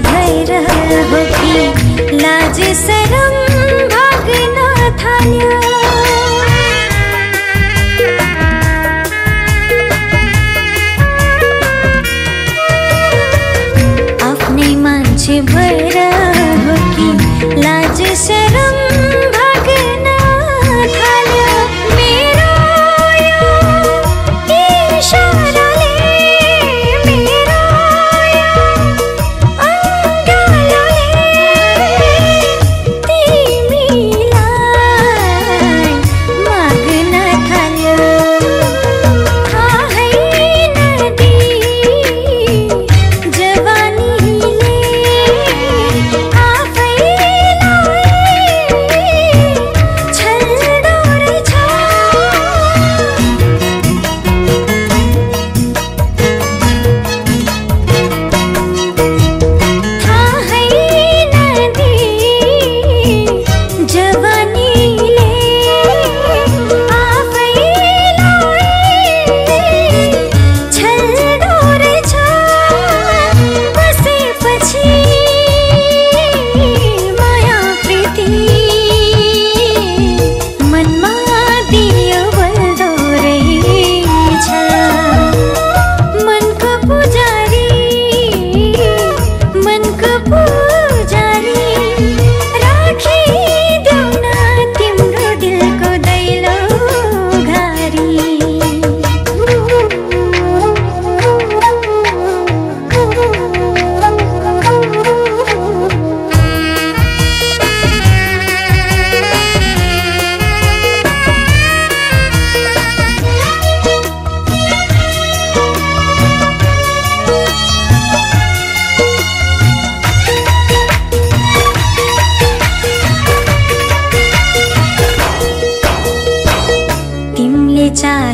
भैर रहा हो लाज सरा